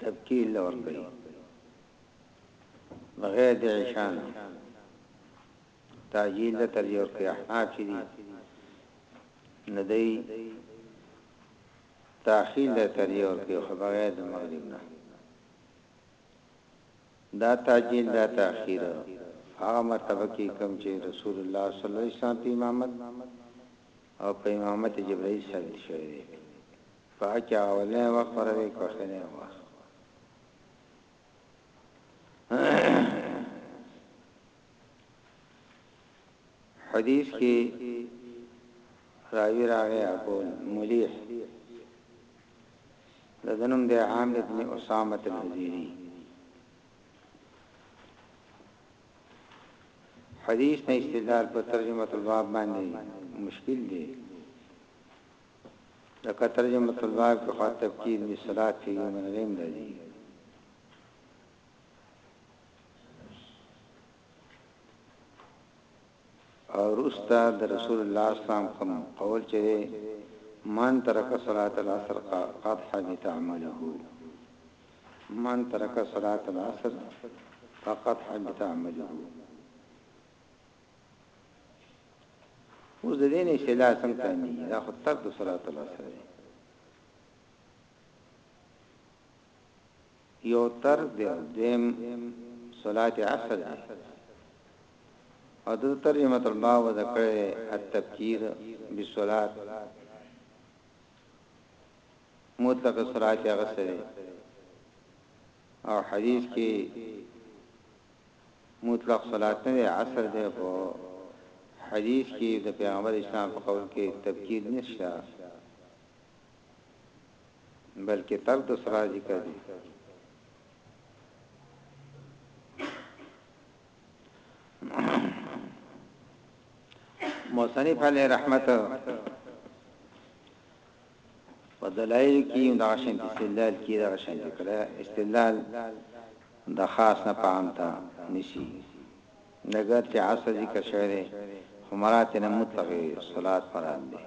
تبکي له ورکړي بغیر د عشان تاجیل له ترجیح ورکړي احناف چې دي ندی تاخیل له ترجیح ورکړي خو بغیر د مغرب نه دا تاجیل دا تاخیر هغه مرتبه کې کم چې رسول الله صلی الله علیه وسلم په امامت او په امامت جبرائیل ثابت شوی دی په حج اوله وخت پر وی کوښنه وخت حدیث کې راوی راغی ابو ملیح لدنم د عامر ابن اسامه الحزیری حدیث نه استدلال په ترجمه الباب باندې مشکل دی لکه ترجمة الباب کې خو تبکير بي صلات کې يو منغې هم راځي. او وروسته د رسول الله اسلام کوم قول چې من ترک صلات العصر قد حبط عمله من ترک صلات العصر فقط حبط عمله اوس د دین اصلاح څنګه تامین دا خو تر د صلات الله سره دی یو تر د دیم صلات عصر دی او د ترجمه الباب و ذکر التفکیر بالصلات مطلق صلات عصر او حدیث کې مطلق صلات نه دی عصر دی په حدیث کی د پیغمبر اسلام په قول کی تبکیر نشته بلکه ترک د صلات ذکر دی مصنف علی رحمت په دلائلو کښې هم دغه شانتې استدلال کیږي، دغه شانتې کله استدلال د خاص نه په عام ته نیسي، اګر چې عصر ذکر شوې دې خو مراد ترنه مطلق صلات مراد دې،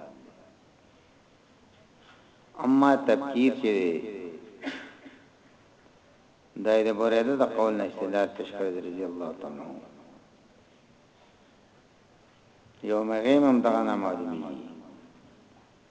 اما تبکیر چې دې دا د بریده د قول نه استدلال پیش کړی دې رضی الله تعالی عنه یوم غیم هم دغه نه معلومیږي.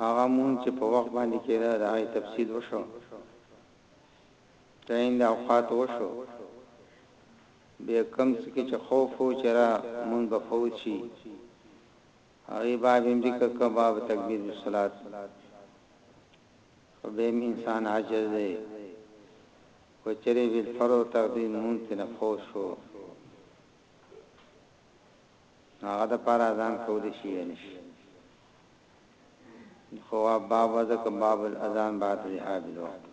هغه مونځ چې په وخت باندې کېده د هغې تفصیل وشو، تعین د اوقاتو وشو، بیا کوم څه کې چې خوف وو چې را مونځ به فوت شي هغې باب هم ذکر کړ، باب تکبیر بالصلات خو بیا هم انسان عاجز دی که چېرې بالفرض تقدیر مونځ ترې نه فوت شو. نو هغه د پاره اذان کولی شي یا نشي خو باب ذکر باب الاذان بعد ذهاب الوقت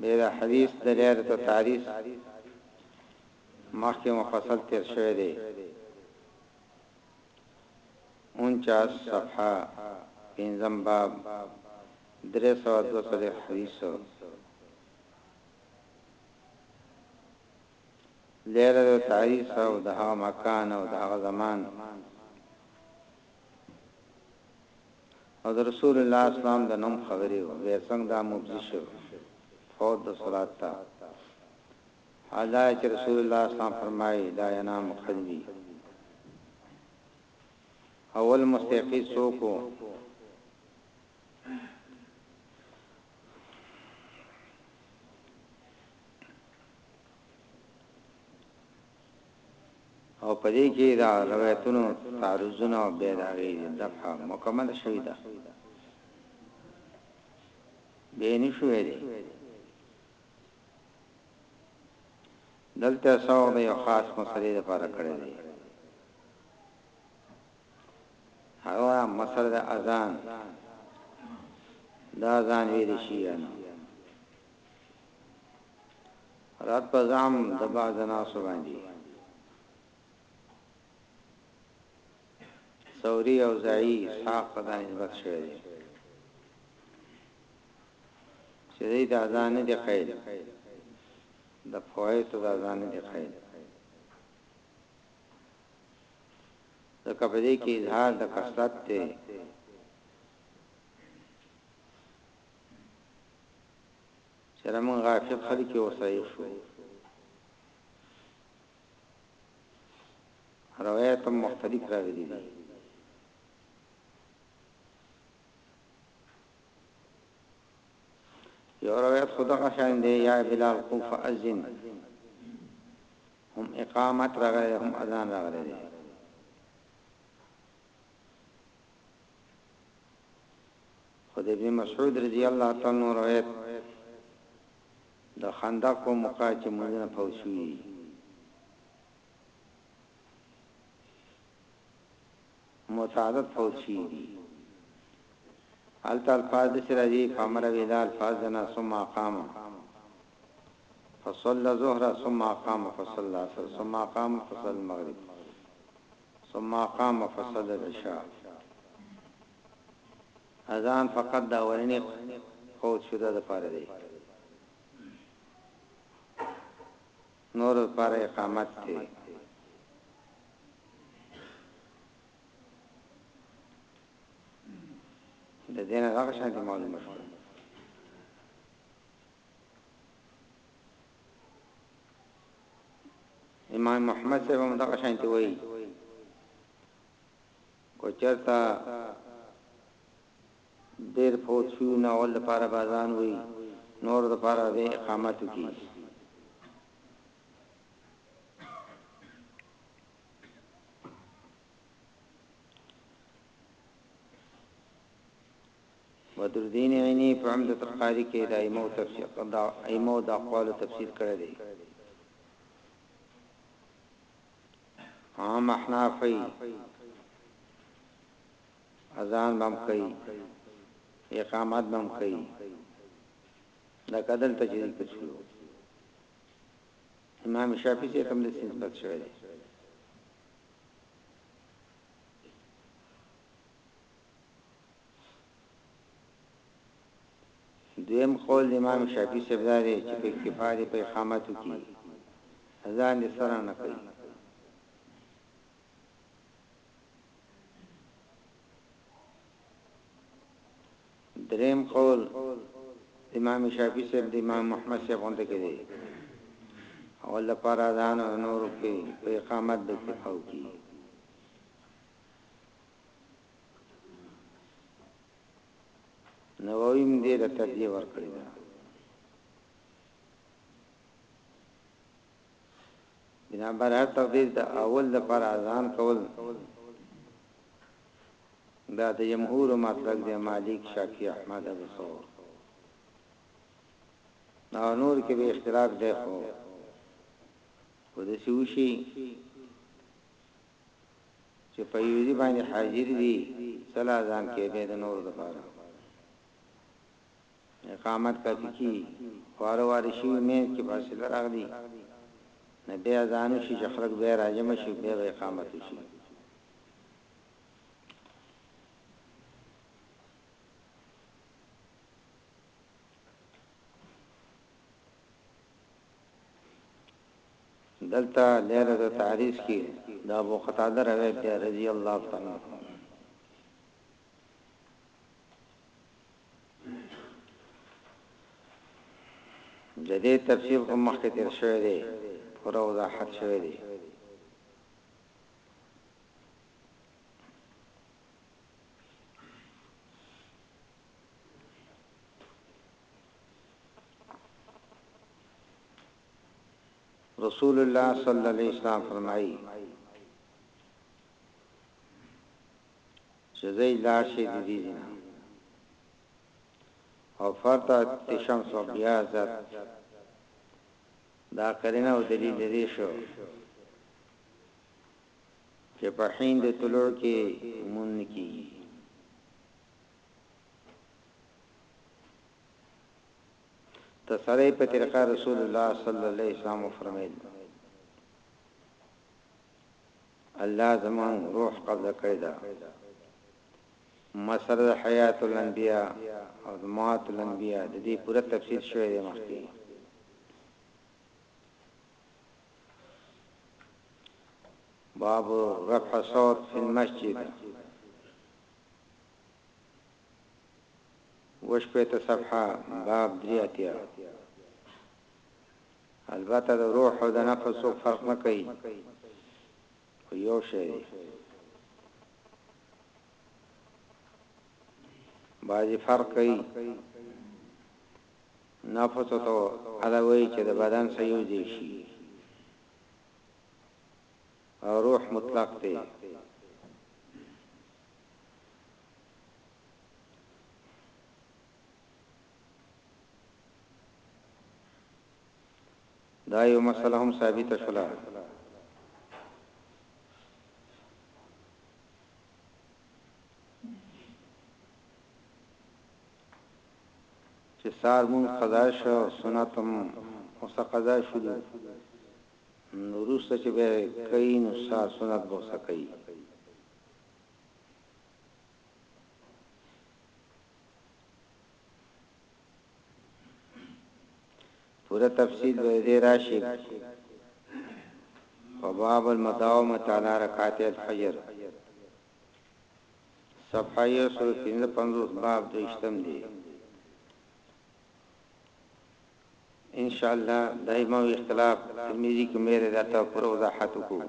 بیره حدیث د لاره ته تاریخ مخکې مفصل تیر شوی دی 49 صفحه پنځم باب 302 حدیث ليرې له تاريخ او د هغه مکان او د هغه زمان او د رسول الله اسلام د نوم خبرې وو بيا څنګه دا مبزي شو فوت د صلات ته حال دا چې رسول الله اسلام فرمایي لا ينام قلبي اول مستيقظ څوک او په دې کې د روایتونو تعارضونه او بیا د هغې دفع مکمله شوې ده بیا یې نشو ویلی دلته سوغ د یو خاص مسلې لپاره کړی دی هغه مسله د اذان دا ځان ویل شي نه رد په زعم د بعض ناسو باندې ثوری او زعی اسحاق په دا نسبت شوی دی چې دی د اذان دی قید د فوایت د اذان دی قید د کبدې کې اظهار د کثرت ته چېرې موږ غافل خلک یو صحیح شو روایت هم مختلف راغلي دي یو روایت خدغه شان دی یا بلال قم فاذن هم اقامت راغلی هم اذان راغلی دی خو د ابن مسعود رضی الله تعالی عنه روایت د خندق په موقع چې مونږ فوت شوي دي متعدد فوت شوي دي التال فاز د سراجي فامر ویلال فاز دنا ثم قام فصلى ظهر ثم قام فصلى عصر ثم قام فصلى المغرب ثم قام فسجد شا اذان فقط د اولنی قوت شوده د پاره دی نور د پاره اقامت دی د دینه هغه شانتی معلومه شو امام محمد صاحب هم دغه شانتي وایي کو چرتا ډیر فوت شو نه اول لپاره بازان وي نور لپاره به اقامت کی بدرالدين عيني په عمدة القاري کي د ائمه وو د اقوالو تفصيل کړی دی. عام احناف وايي اذان به هم کوي اقامت به هم کوي لکه دلته چې ذکر شوی وو. امام شافعي څخه هم داسې نسبت شوی دی. دویم قول د امام شافعي صاحب دا دی چې په اکتفا دې په اقامتو کې اذان دې سره نه کوي دریم قول امام شافعي صاحب د امام محمد صاحب غونډه کې دی او لپاره اذان او نور کې په اقامت به اکتفا وکړي نوویم دې د تبیه ورکړی دا بنا بر هر تقدیر د اول د پر اذان کول دا د جمهور مطلق دی مالک شافعی احمد ابو ثور دا نور کې به اختلاف دی خو ودې شي چه په یو ځی باندی حاضر وی څه لا ځان کی بیا د نورو لپاره اقامت کافی کی واره واره شی مینځ کی فاصله راغلی نه بیا ځان وشی چه خلق بیا راجم شی بیا به اقامت وشی دلته ليله التعريس کي د ابو قتاده روایت دی رضی الله تعالی عنه د دې تفسیر هم مخکې تیر شوی دی پوره وضاحت شوی دی رسول الله صلی الله علیه وسلم فرمایي چې زې لا شي دي دي نه او فرتا تشمس او بیا ذات دا کرینه او دلیل دې شو چې په حین د طلوع کې مون کی ته سړی په طریقه رسول الله صلی الله علیه وسلم فرمایل الله زمان روح قبضه کړی دا مسر حیات الانبیاء او مات الانبیاء د دې پوره تفصیل شوی دی مخکې باب رفع صوت فی المسجد اووه شپېته صفحه باب درې اتیا البته د روح او د نفس څوک فرق نه کوي خو یو شی دی بعضی فرق کوي نفس ته علاوه چې د بدن سره یو ځای شي او روح مطلق دی دا یو مسئله هم ثابته شوله. چې سار مونږ قضا شو سنت هم اوسه قضا شولو نو روسته چې به کئی نو سار سنت به اوسه کئی پوره تفصیل به دې راشي په باب المداومه تعالی رکعات الفجر صفحه 155 باب دوشتم دی ان شاء الله دایمو اختلاف ترمذی کې مې راته پر وضاحت وکړو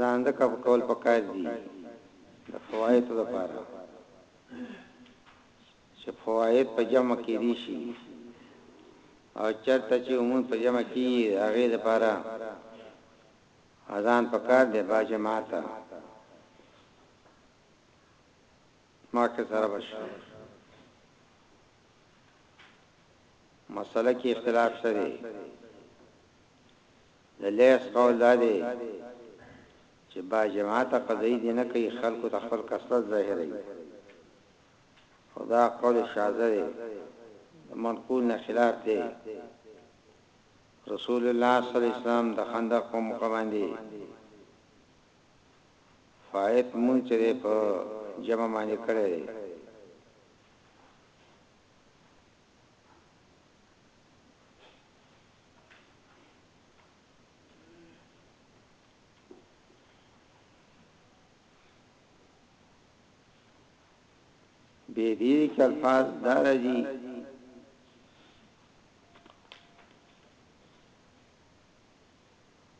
ځان ځکه په کول پکار دي د فوایتو لپاره چې فوایت په جمع کې دي شي او چرته چې عموم په جمع کې هغه لپاره ځان پکار دي با جماعت ما کې سره بشو مسله کې اختلاف شته د ليث قول دا دی چې باجماعته قضايي دې نه کوي خلکو ته خپل کثرت ظاهروي خو دا قول شاذ دی د منقول نه خلاف دی رسول الله صلی الله علیه وسلم د خندق په موقع باندې فائت مون چې په جمع باندې کړی دی به دې کې الفاظ دار دي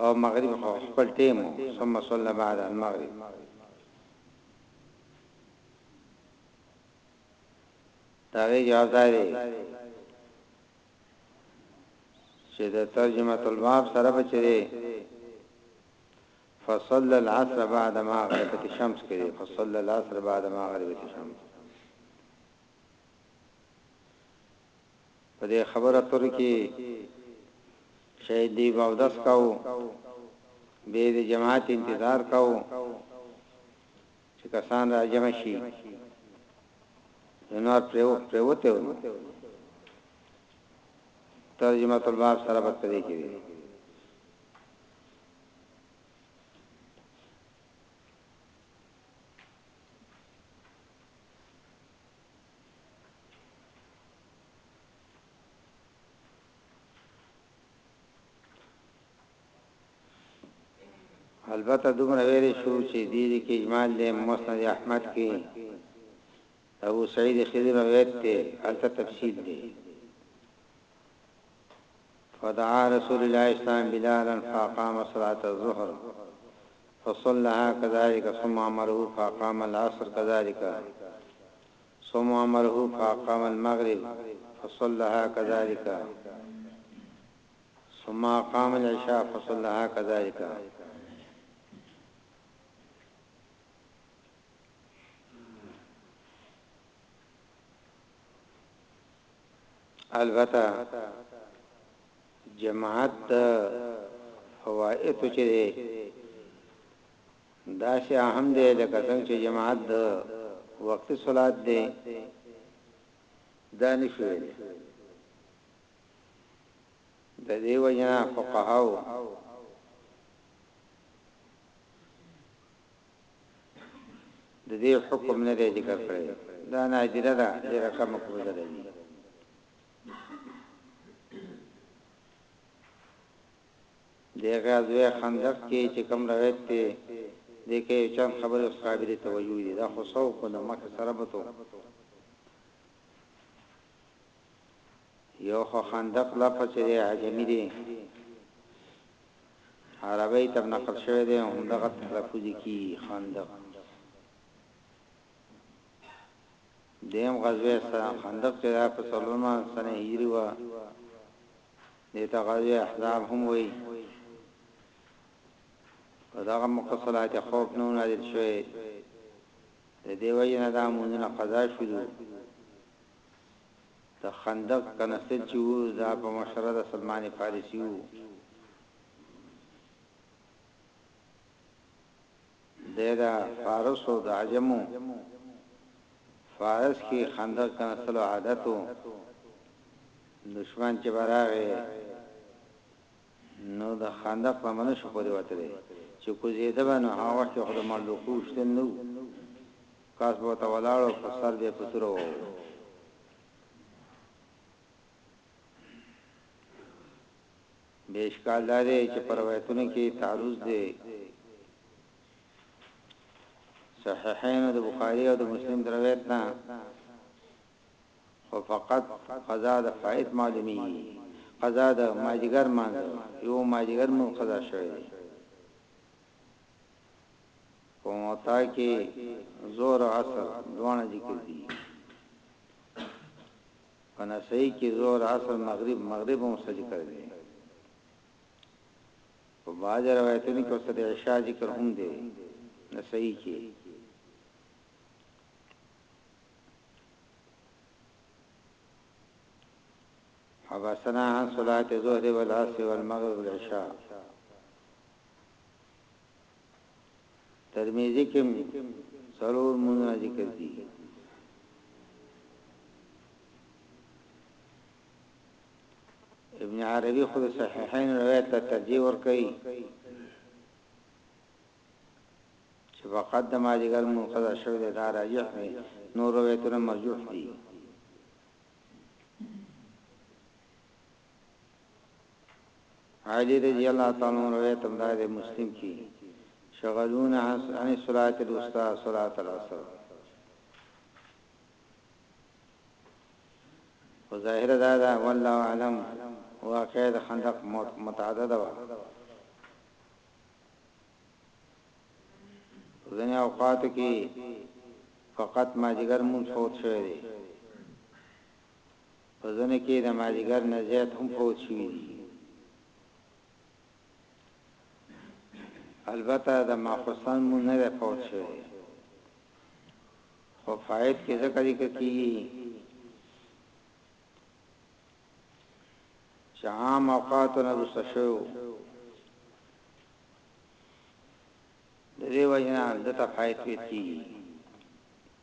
او مغرب خو خپل ټیم ثم صلى بعد المغرب داغه جواب داري چې د ترجمه الباب سره بچره فصلى العصر بعد ما غربت الشمس کړي فصلى العصر بعد ما غربت الشمس په دې خبرو اترو کې چې دوی به اودس کاوه، بیا یې د جماعت انتظار کاوه چې کسان راجمع شي، ځنور پرېوتې وو. ترجمة الباب سره به په دې کې وي. البته دومره ویل شو چې دې دې کې اجمال دې مسند احمد کې ابو سعید خدری روایت ته البته تفصیل دی فدعا رسول الله اسلام بلالا فقام صلاه الظهر فصلى كذلك ثم امره فقام العصر كذلك ثم امره فقام المغرب فصلى كذلك ثم قام العشاء فصلها كذلك البته جماعت د فوائدو چې دی دا شی اهم دی لکه څنګه چې جماعت د وخت صلات دی دا نشو دی د دې وجنا فقهاو ددې حکم نه دی ذکر کړی دا نادره ده ډیره کمه په ګذر راځي دغه ځوی خندق کې چې کوم روایت ته د کې چم خبره قابل توجه دي دا خو سو کو نه مخ سره بتو یو خو خندق لفظ چې دی عجمي دی عربی تب نقل شوی دی هم دغه تلفظ کی خندق دیم غزوه سره خندق چې دا په سلونا سنه هجری و دیتا غزوه احزاب هم وی په دغه مقصلات خوف نو نازل شوی د دیو جن دا مونږه قضا شوه د خندق کنسل چی وو دا په مشره د سلمان فارسی وو دی د فارس او د عجم وو فارس کی خندق کنسل عادت وو دشمن چی براغی نو د خندق په منشو پوری وتلی چی کوزیده به نو هغه وخت خود ملوکو شتن نو کس به ورته ولاړ و خو سر به یې په توره وهو. بیا اشکال دا دی چې په روایتونو کې تعرض دی. صحیحین د بخاری او د مسلم د روایت نه خو فقط قضا د فائت معلومی قضا د ماجګر مانځه یو ماجګر مون قضا شوی دی په معطا کي ظهر او عصر دواړه ذکر دي په نسائی کي ظهر عصر مغرب مغرب هم څه ذکر دي په بعض روایتونو کي څه د عشاء ذکر هم دي نسائی کي حبسنا عن صلاة الظهر والعصر والمغرب والعشاء ترمذی کې هم څلور مونږه ذکر دي ابن عربي خود صحیحین روایت ته ترجیح ور کوي چې فقط د ماجګر منقضا شوی دی دا راجح دی نور روایتونه مرجوح دي علی رضی الله تعالی عنه روایت هم دا دی مسلم کی شغلونا عن صلاة الوسطى صلاة العصر و ظاهر دا دا والله اعلم واقع د خندق متعدد و ځنه اوقات کی فقط ما جګر مون فوت شوی دی په ځنو کې د مازیګر نه زیات هم فوت شوي دي. البته د ماخستن مونځ نه دی فوت شوی خو فائد کې ځکه ذکر کیږي چې عام اوقات نه رسو شو د دې وجنه د تفایت ویت کیږي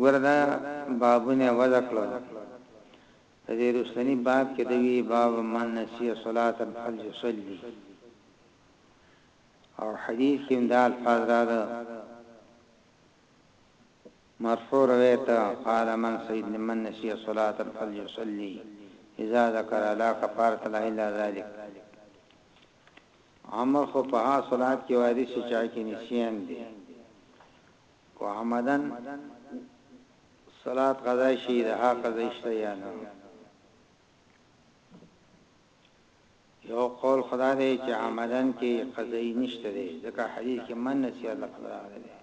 ګوره دا بابونه یې وضع کړل، په دې وروستني باب کې د وي باب من نسي صلاة فلیصلي او حدیث کې هم دا الفاظ راغلي مرفوع روایت قال من سید لمن نسي صلاة فلیصلي اذا ذکر لا کفارة له الا ذلک عمل خو په هغه صلات کې وارث چې چا کې نسیان دی که عمداً صلات قضا شي د هغه قضا شته یا نه؟ یو قول خو دا دی چې عمداً کې قضا یې نشته دی ځکه حدیث کې من نسیه لفظ راغلی دی.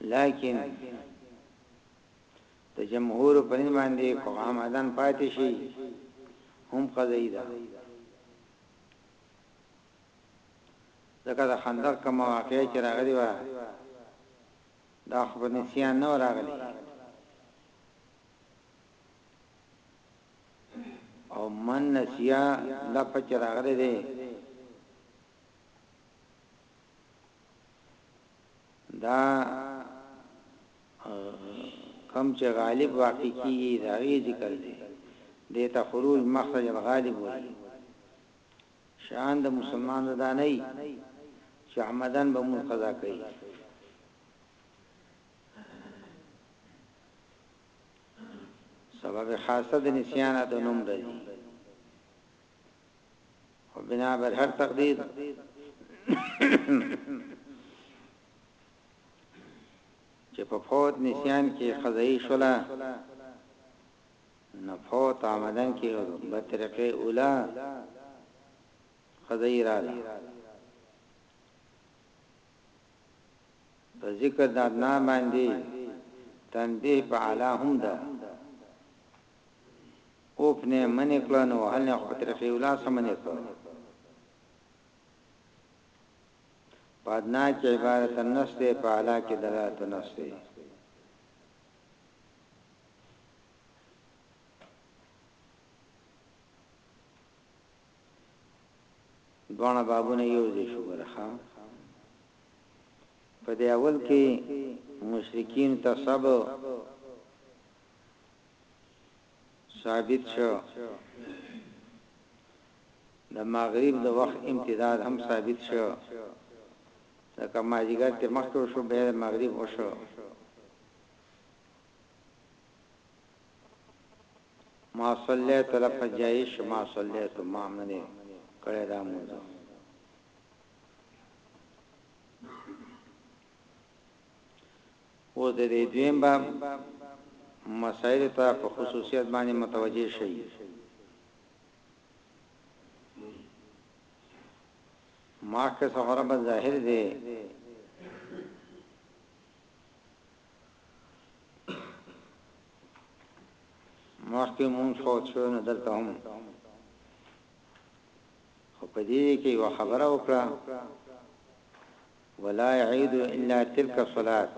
لکن د جمهور په نظر باندې که عمدن پاتې شي هم قضایي ده ځکه د خندق کوم واقعي چې راغلی و دا خو په نسیان نه راغلی او من نسیا لفظ راغلی دی دا کوم چې غالب واقع کیږي دا غي ذکر دی دیتا خروج مخرج الغالب وایي شان د مسلمان دا نه چې عمدن به مون قضا کوي سبب خاصه د نسیان د نوم دی او بنا بر هر تقدیر چې په فوت نسیان کې قضایي شولا نه فوت آمدن کې به طریقې اوله قضایي را ده په ذکر د ادنا باندې تنبیه په اعلی هم ده اوپ نه منی کړه نو وهل نه خو په طریقه اولاسه منی کړه په ادنا کی عبارت النفس دی په اعلی کی دلالت النفس دی دوانه بابونه یو دي شو ورخه په دې اول کې مشرکین ته سب ثابت شو د مغرب د وخت امتداد هم ثابت شو ځکه مازیګر ته مخکې وشو بیا د مغرب وشو ما صلیت لف جایش ما صلیت ما منه کړه دا موضوع اوس د دې دویم باب مسائلو ته په خصوصیت باندې متوجه شئ. ماخکې څه خبره به ظاهر دی ماخکې مونږ فوت شو نه دلته هم خو په دې کې یو خبره وکړه ولا يعيد الا تلک الصلوة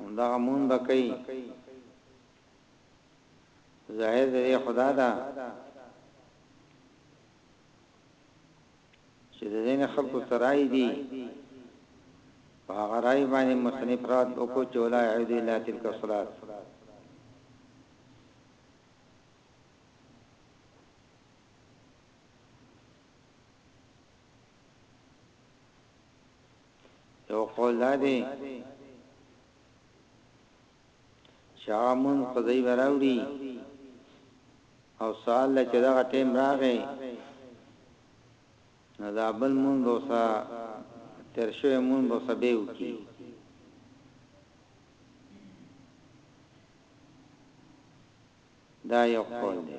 همدغه مونځ به کوي ظاهر د دې خدا دا چې د دین خلکو سرای دي په هغه راي باندې مصنف رات او کو چولا عید الا تلک الصلات یو قول دا دی چې هغه مونږ په ځای وراوړي او سوال له چې دغه ټیم راغی نو دا بل مونږ بوسا تر شوی مونږ بوسا به وکي دا یو قول دی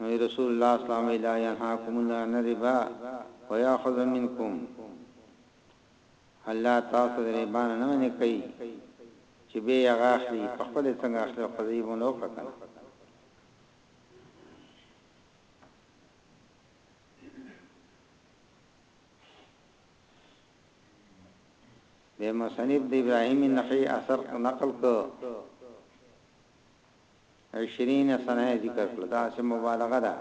وایي رسول الله صلی الله علیه وسلم لا ینهاکم الله عن الربا ویاخذ منکم الله تاسو د ربا نه منع کوي چې به یې هغه اخلي په خپل څنګه اخلي خو دې مونږ وکړه کنه د مصنف د ابراهیم نخعی اثر نقل کو عشرين سنه يې ذکر کړه دا څه مبالغه ده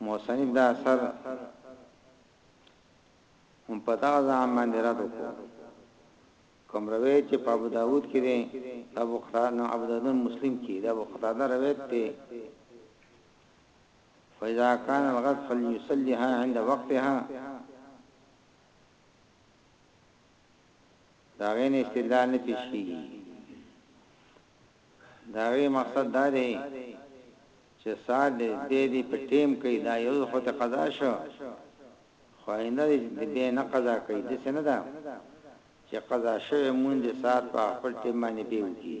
مصنف دا اثر هم پتا ځان باندې را دوکو کوم روایت چې په ابو داود کې دی دا ابو قتاده نو ابو داود مسلم کې دا ابو قتاده روایت دی فاذا كان الغد فليصليها عند وقتها دا غین استدلال نه پیش کیږي د هغې مقصد دا دی چې ساعت دې بې دې په ټېم کوي، دا يو ځل خو دې قضا شو خو آئنده دې دې بې نه قضا کوي، داسې نه ده چې قضا شوې لمونځ دې ساعت په خپل ټېم باندې بې وکړي.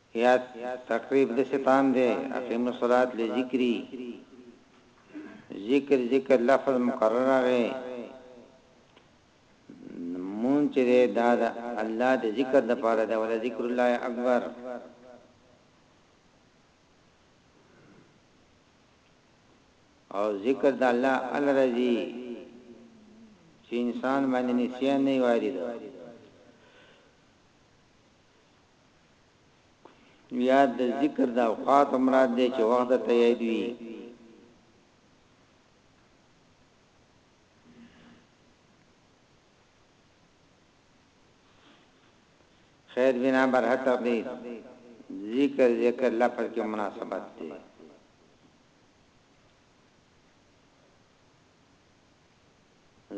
ياد تقريب داسې تام دی اقيمو الصلات لذکري ذکر ذکر لفظ مکرر راغی مونږ چې دی دا د الله د ذکر د پاره دی ولا ذکر الله اکبر او ذکر د الله الرضی چې انسان باندې نسیان نه وارد یاد د ذکر د اوقات مراد دی چې وخت ته یاد وي خیر بنا بر هر تقدیر ذکر ذکر لفظ کې مناسبت دی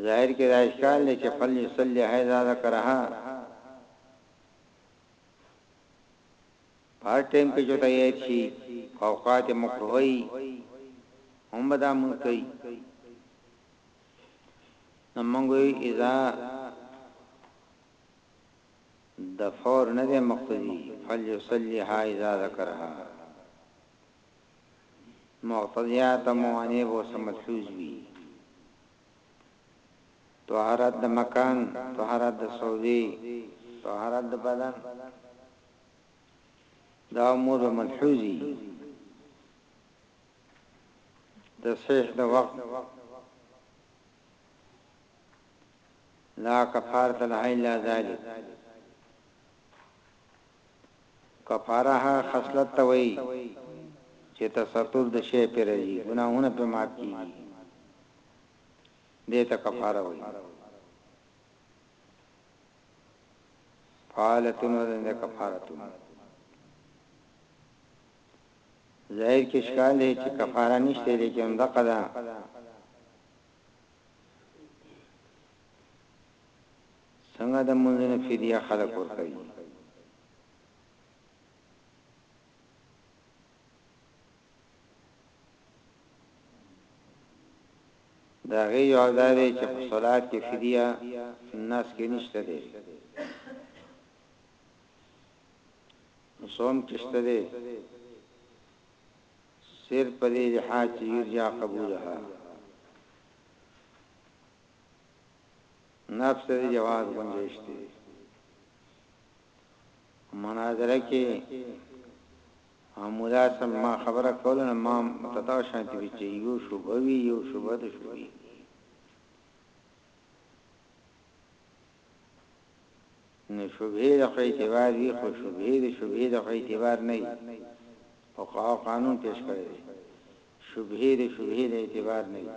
ظاهر کې دا اشکال دی چې فل یصلی هذا ذکرها په هر ټیم کې چې تایید شي اوقات مکروه ای هم دا مونږ کوي نو مونږ اذا د فور نه ده مقتدی فلیصلیها اذا ذکرها مقتضیات موانع و سمتلوز وی طهارت د مکان، طهارت د سودې، طهارت د بدن دا امور به ملحوظي تصحیح د وقت لا کفارت لها الا ذالک کفاره ها خصلت توي چې تستر د شی پر دي ګناهونه په معاف کیږي دې ته کفاره وایي. فعالتون وزن دی کفارتون. ظاهر کې اشکال دی چې کفاره نشته لیکن دقه ده څنګه د منځنه فدیه خلق ور کوي د هغې جواب دا دی چې په صلات کې فدیه الناس کې نشته دی نو صوم کې شته دی سیر په دې لحاظ چې یرجا قبولها نفس دې جواز گنجائش دې مناظره کې همدا سم ما خبره کوله نو ما هم ته دغه شانتي وي چي يو شبهه وي يو شبهه د شبهي. نو شبهه د خو اعتبار وي خو شبهه د شبهي د خو اعتبار نه وي فقهاو قانون پيش کړی دی شبهه د شبهي د اعتبار نه وي.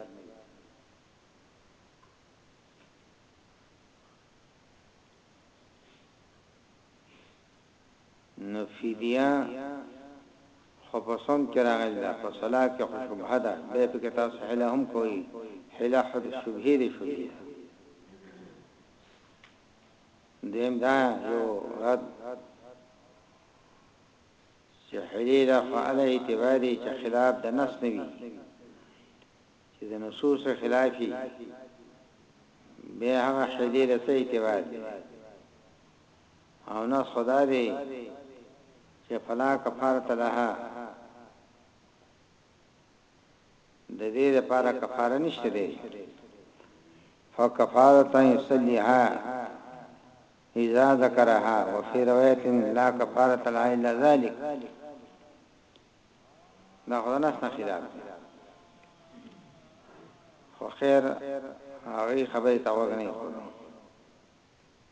نو فديه خو په صوم کې راغلې ده په صلاة کې خو شبهه ده بيا پکې تاسو حيله هم کوئ حيله خو د شبهې د شبهې ده دويم دا يو رد چې حيله له خو اله اعتباري چې خلاف د نص نه وي چې د نصوص خلافي به هغه حيله له څه اعتبار دی او نه خو دا دی چې فلا کفارة لها د دې لپاره کفاره نشته دی فکفارة ان يصليها اذا ذکرها وفي روایت لا کفارة لها الا ذلك دا خو نه څه خلاف دی خو خیر هغه خبره تا وګنی خو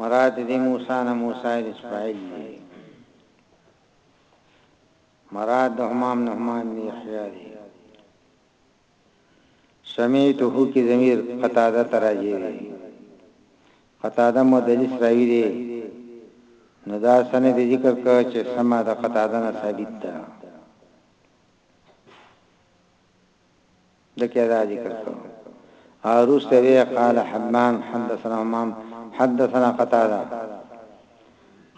مراد دې موسی نه موسی دې اسماعیل دې مراد د همام نه همام دې یحیی دې سمیته کی ضمیر قطاده تراجی دې قطاده مدلس راوی دې نو دا سنه دې ذکر کړ چې سما د قطاده نه ثابت ده دکې دا ذکر شو او روسته وی قال حبان حدثنا امام حدثنا قتاده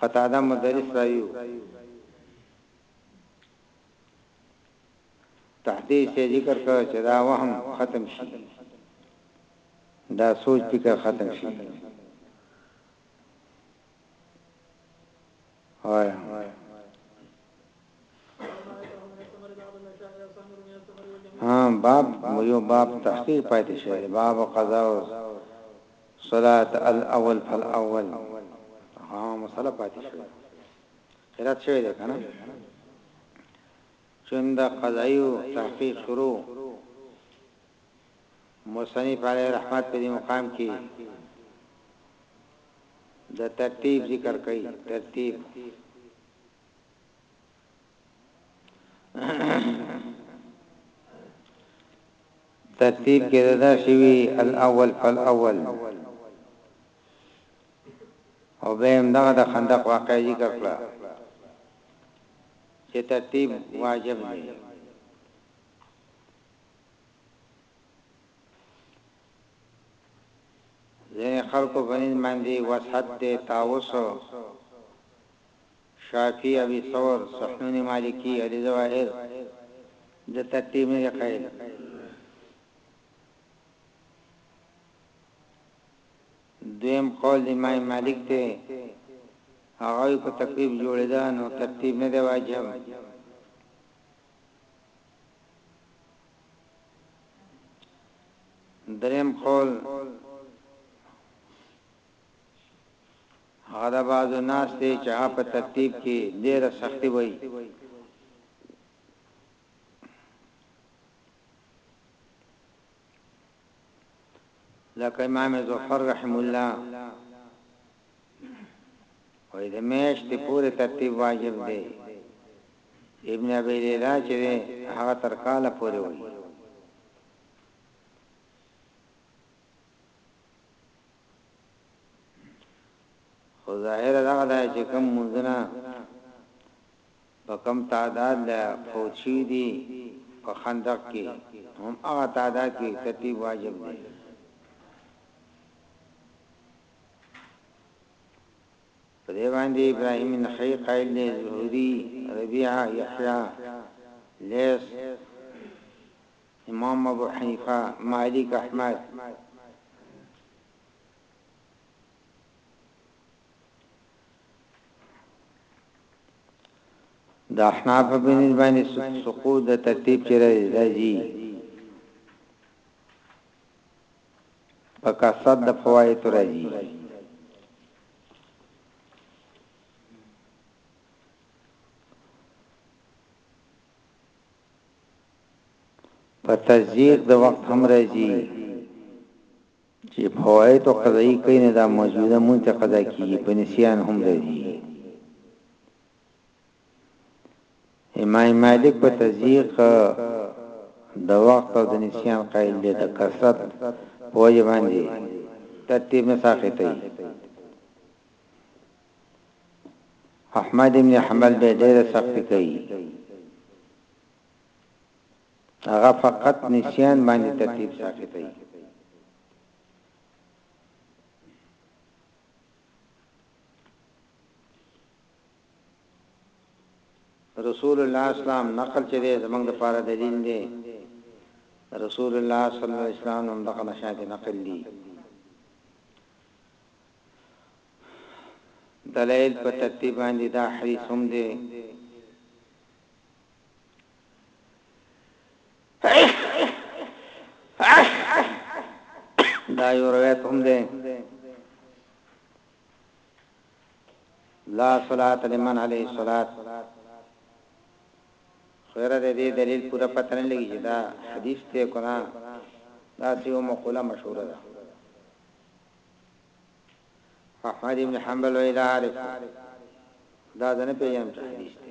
قتاده مدرس راویو تحدیث سے ذکر کر چې دا وهم ختم شي دا سوچ فکر ختم شي آیا ها باب یو باب تحقیق پاتې شوی باب قضاء صلات الاول فالاول ها مسله پاتې شوی قرات شوی ده کنه چند قضایو تحقیق شروع مصنف علی رحمت په دې مقام کې د ترتیب ذکر کوي ترتیب ترتیب کې دا شوی الاول فالاول او به هم دغه د خندق واقع ذکر کړه چې ترتیب واجب دی ځینې خلکو په نس باندې وسعت دی، طاوس، شافعي، ابي ثور، سحنوني، مالکي، علي ظواهر، د ترتیب نه دی قایل. دویم قول د امام مالک دی، هغه وایي که تقریب جوړیده نو ترتیب نه دی واجب. دریم قول هغه د بعضو ناس دی چې هغه په ترتیب کې ډیره سختی وای لکه امام ظفر رحمه الله وای د میاشتې پورې ترتیب واجب دی ابن ابي ليلى چې هغه تر کاله پورې وای خو ظاهر دا ده چې کوم منځنه په کوم تعداد له فوت شوي دي په خندق کي هم هغه تعداد کي ترتيب واجب دی. په دې باندي ابراهيم نخعي قائل دی زهري، ربيعه، يحيی، ليث، امام ابو حنيفه، مالک، احمد. د احناف په نسبت باندې سقوط د ترتیب چې راځي په کثرت د فواید راځي په تزیق د وخت هم راځي چي فوائد او قضائي کوي نو دا موجوده لمونځ ته قضا کيږي په نسيان هم رديږي. امام مالک په تضيق د وخت او د نسيان قائل دی د کثرت په وجه باندي ترتيب نه ساقطوي. احمد بن حنبل به ډيره سختي کوي. هغه فقط نسيان باندې ترتيب ساقطوي. رسول الله اسلام نقل چې دی زمنګ د پاره دلیل دی رسول الله صلی الله علیه وسلم هم دغه نشاته نقل دی دلائل په ترتیب باندې دا حدیث هم دی دا یو روایت هم دی لا صلات لمن علی صلات خیره دې دې دلیل پورا پته نه لګی دا حدیث ته کنا دا سیو مقوله مشهوره ده احمد ابن حنبل ویلا عارف دا ځنه پیژنم چې حدیث ته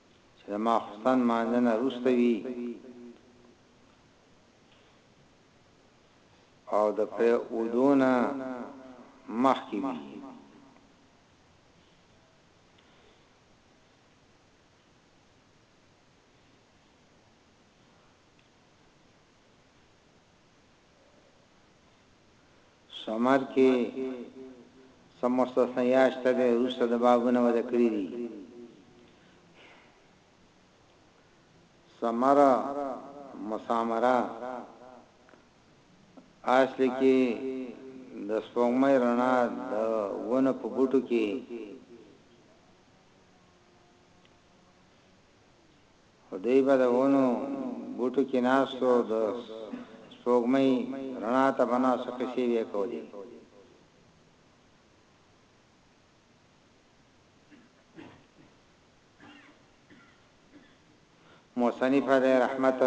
چې د ماخوستن لمانځه نه وروسته وي او د پرېودو نه مخکې وي صمد کې څه مستثنیات شته به وروسته د بابونه وده کړی دي سمرا مسامرا اصل کې د سپوږمۍ رڼا د ونه په بوټو کې خو دوی به د ونو بوټو کې ناست وو، د سپوږمۍ رڼا ته به نا څه قصې وې کولې. مصنف علیه رحمت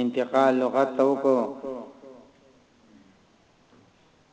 انتقال لغت ته وکړو.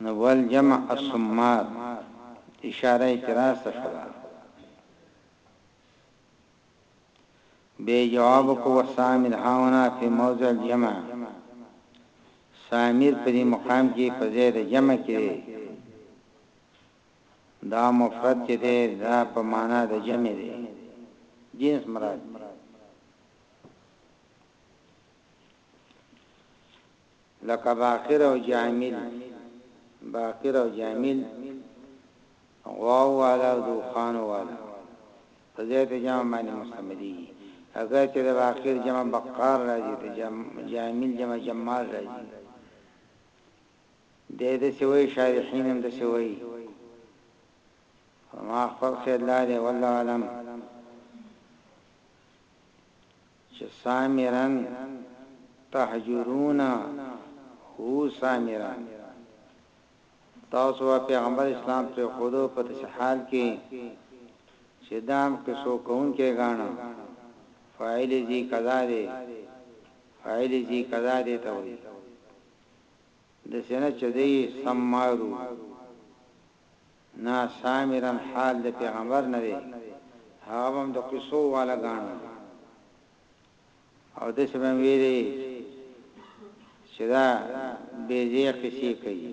نو والجمع الصمات اشاره اعتراض ته شوله بیا یې جواب وکړو والسامر هاهنا فی موضع الجمع سامر په دې مقام کې په ځای د جمع کې دی دا مفرد چې دی دا په معنا د جمع دی جنس مراد دی لکه باقر او جامیل، باقر او جامیل، غواو والا او د اوښانو والا په ځای په جمع باندې مستعملیږي، اګر چې د باقر جمع بقار راځي د جامیل جمع جمال راځي. دی داسې وایي شارحین هم داسې وایي خو زما خپل خیال دا دی والله اعلم. چې سامرا تهجرونه هو سامرا تاسو به پیغمبر اسلام پرېښودو په داسې حال کې چې دا هم قصو کوونکی ګاڼه فاعل یې ذي کذا دی فاعل یې ذي کذا دی ته وایي داسې نه چې دی سمارو نه سامرا حال د پیغمبر نه وی هغه به هم د قصو واله ګاڼو او دسی به هم ویلی چه دا بی ځای قصی کوی.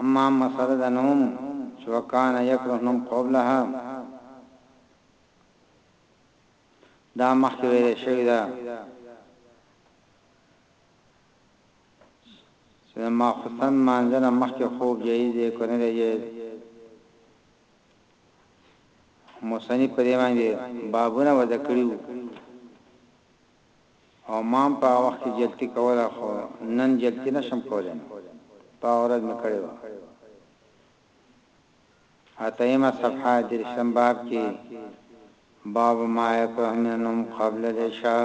اما مسئله د نوم چې وکان يکره نوم قبلها دا مخکې ویل شوی ده چې ما خصن مانځنه مخکې خوب جایز دی کنه دی جایز مصنف په دې باندې بابونه وذکرو او مام په هغه وخت کې جلتی کوله خو نن جلتی نه شم کولی نو په هغه ورځ مې کړی وه اته یمه صفحه دریشم باب کې باب ما یکره من النوم قبل العشاء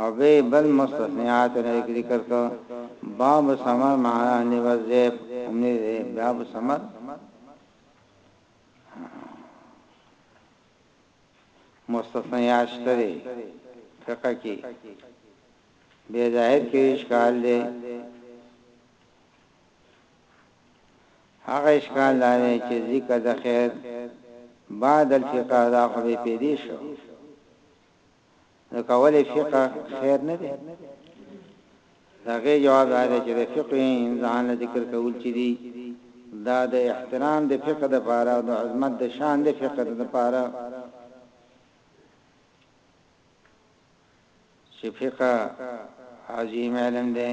او بیا یې بل مستثنیات نه ذکر کړ باب ثمر معنا نه وزیب هم نه دی باب ثمر مستثنیات شته دی فقہ کې به ظاهر کې اشکال دی هغه اشکال لاره چې ذکر د خیر بعد الفقه دا خو به پیدې شو نو کولای فقه خیر نه دی داغه جواب دا دی چې د فقه انسان له ذکر کول چې دی دا د احترام د فقه د پاره او د عظمت د شان د فقه د پاره چې فقه عظیم علم دی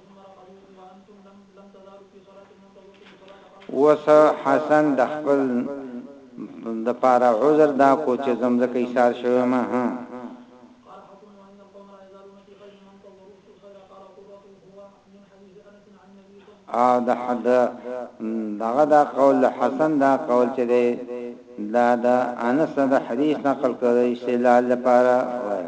اوس حسن د خپل د پاره عذر دا کو چې زمزکه ایثار شوی ما ها او د حد دغه دا قول حسن دا قول چې دی دا د انس د حدیث نقل کړی استدلال لپاره وایي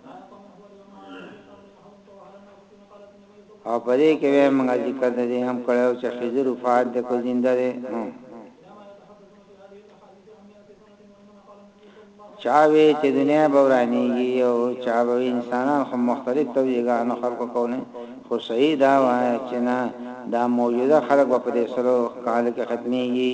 او په دې کې به موږ ذکر د دې هم کړو چې خضر وفات د کو زنده ده چاوي چې دنیا بورانیږي او چاوي انسانان هم مختلف توګان خلق کونه خو صحیح دا وای چې نه دا موجوده خلق په دې سره کال کې ختميږي